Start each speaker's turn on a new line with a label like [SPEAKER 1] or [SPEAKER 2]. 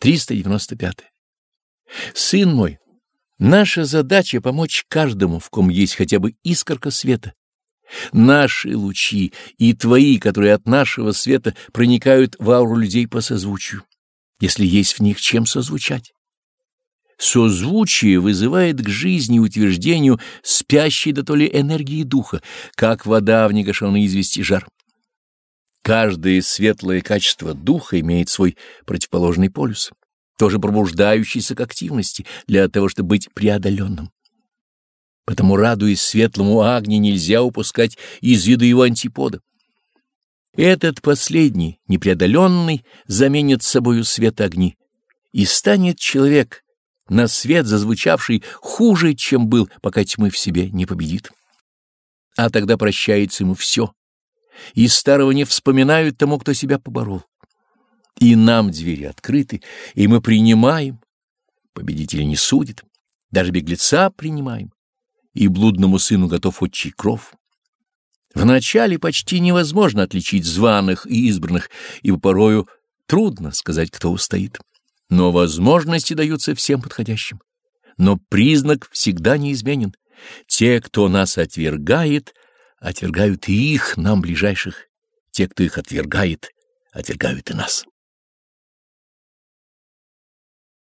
[SPEAKER 1] 395. Сын мой, наша задача — помочь каждому, в ком есть хотя бы искорка света. Наши лучи и твои, которые от нашего света проникают в ауру людей по созвучию, если есть в них чем созвучать. Созвучие вызывает к жизни утверждению спящей до то ли энергии духа, как вода в негашенной извести жар. Каждое светлое качество духа имеет свой противоположный полюс, тоже пробуждающийся к активности для того, чтобы быть преодоленным. Потому, радуясь светлому огне, нельзя упускать из виду его антипода. Этот последний, непреодоленный, заменит собою свет огни, и станет человек, на свет зазвучавший хуже, чем был, пока тьмы в себе не победит. А тогда прощается ему все, и старого не вспоминают тому, кто себя поборол. И нам двери открыты, и мы принимаем. Победитель не судит, даже беглеца принимаем, и блудному сыну готов отчий кров. Вначале почти невозможно отличить званых и избранных, ибо порою трудно сказать, кто устоит. Но возможности даются всем подходящим. Но признак всегда неизменен. Те, кто нас отвергает, отвергают и их, нам ближайших. Те, кто их отвергает, отвергают и нас.